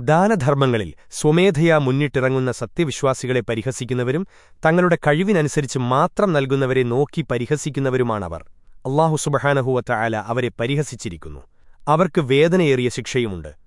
ദാനധർമ്മങ്ങളിൽ സ്വമേധയാ മുന്നിട്ടിറങ്ങുന്ന സത്യവിശ്വാസികളെ പരിഹസിക്കുന്നവരും തങ്ങളുടെ കഴിവിനനുസരിച്ച് മാത്രം നൽകുന്നവരെ നോക്കി പരിഹസിക്കുന്നവരുമാണവർ. അള്ളാഹു സുബഹാനഹുവത്ത ആല അവരെ പരിഹസിച്ചിരിക്കുന്നു. അവർക്ക് വേദനയേറിയ ശിക്ഷയുമുണ്ട്.